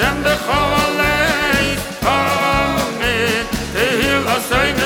and before a lane of the